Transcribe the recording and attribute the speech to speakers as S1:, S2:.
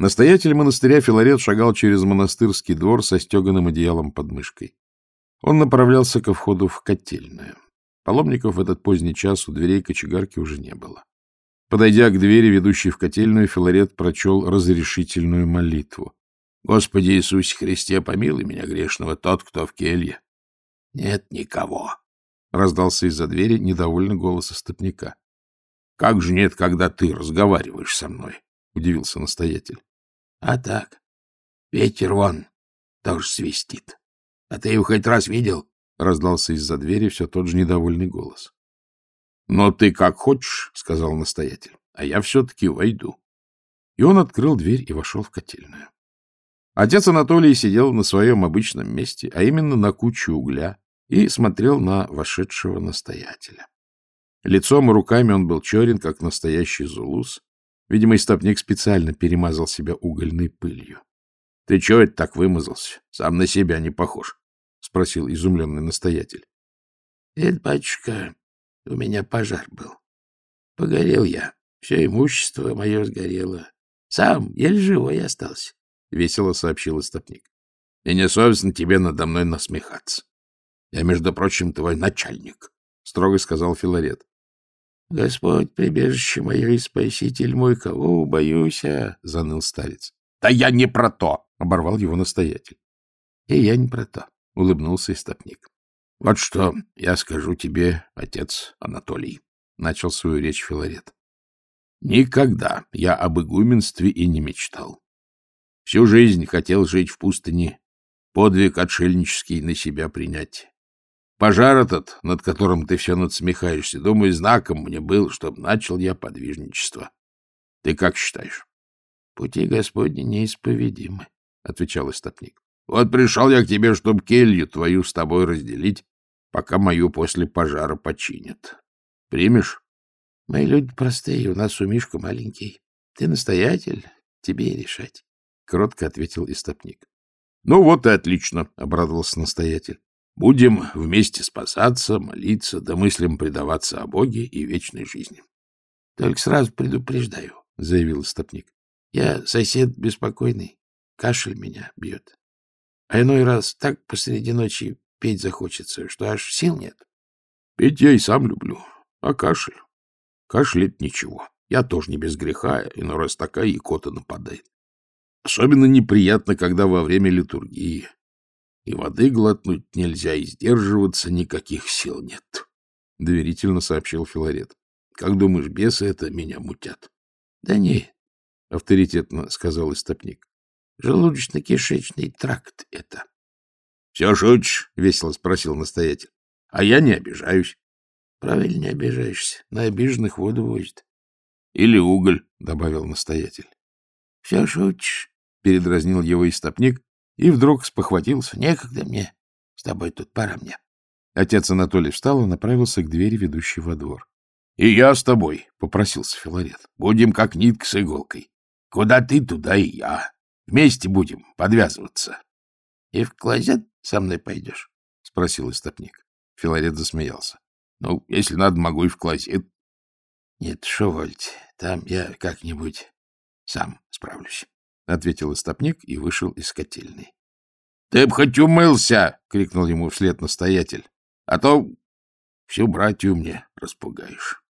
S1: Настоятель монастыря Филарет шагал через монастырский двор со стеганым одеялом под мышкой. Он направлялся ко входу в котельную. Паломников в этот поздний час у дверей кочегарки уже не было. Подойдя к двери, ведущей в котельную, Филарет прочел разрешительную молитву. — Господи Иисусе Христе, помилуй меня, грешного, тот, кто в келье. — Нет никого, — раздался из-за двери недовольный голос остопника. — Как же нет, когда ты разговариваешь со мной? — удивился настоятель. — А так. Ветер вон тоже свистит. А ты его хоть раз видел? — раздался из-за двери все тот же недовольный голос. — Но ты как хочешь, — сказал настоятель, — а я все-таки войду. И он открыл дверь и вошел в котельную. Отец Анатолий сидел на своем обычном месте, а именно на куче угля, и смотрел на вошедшего настоятеля. Лицом и руками он был черен, как настоящий зулус, Видимо, истопник специально перемазал себя угольной пылью. — Ты чего это так вымазался? Сам на себя не похож, — спросил изумленный настоятель. — Это, батюшка, у меня пожар был. Погорел я, все имущество мое сгорело. Сам еле живой остался, — весело сообщил истопник. — И несовестно тебе надо мной насмехаться. Я, между прочим, твой начальник, — строго сказал Филарет. — Господь, прибежище мое и спаситель мой, кого убоюся, — заныл старец. — Да я не про то! — оборвал его настоятель. — И я не про то, — улыбнулся истопник. — Вот что я скажу тебе, отец Анатолий, — начал свою речь Филарет. — Никогда я об игуменстве и не мечтал. Всю жизнь хотел жить в пустыне, подвиг отшельнический на себя принять. Пожар этот, над которым ты все надсмехаешься, думаю, знаком мне был, чтобы начал я подвижничество. Ты как считаешь? — Пути Господни неисповедимы, — отвечал истопник. — Вот пришел я к тебе, чтобы келью твою с тобой разделить, пока мою после пожара починят. Примешь? — Мои люди простые, у нас у Мишка маленький. Ты настоятель, тебе и решать, — кротко ответил истопник. — Ну вот и отлично, — обрадовался настоятель. Будем вместе спасаться, молиться, да мыслям предаваться о Боге и вечной жизни. — Только сразу предупреждаю, — заявил истопник. — Я сосед беспокойный, кашель меня бьет. А иной раз так посреди ночи петь захочется, что аж сил нет. — Петь я и сам люблю, а кашель? Кашель — ничего. Я тоже не без греха, иной раз такая икота нападает. Особенно неприятно, когда во время литургии и воды глотнуть нельзя, и сдерживаться никаких сил нет, — доверительно сообщил Филарет. — Как думаешь, бесы это меня мутят? — Да нет, — авторитетно сказал истопник. — Желудочно-кишечный тракт это. — Все шутишь? — весело спросил настоятель. — А я не обижаюсь. — Правильно не обижаешься. На обиженных воду возит. — Или уголь, — добавил настоятель. — Все шутишь, — передразнил его истопник и вдруг спохватился. Некогда мне. С тобой тут пора мне. Отец Анатолий встал и направился к двери, ведущей во двор. — И я с тобой, — попросился Филарет. — Будем как нитка с иголкой. Куда ты, туда и я. Вместе будем подвязываться. — И в клозет со мной пойдешь? — спросил истопник. Филарет засмеялся. — Ну, если надо, могу и в клозет. — Нет, шевольте, там я как-нибудь сам справлюсь. — ответил истопник и вышел из котельной. — Ты б хоть умылся! — крикнул ему вслед настоятель. — А то всю братью мне распугаешь.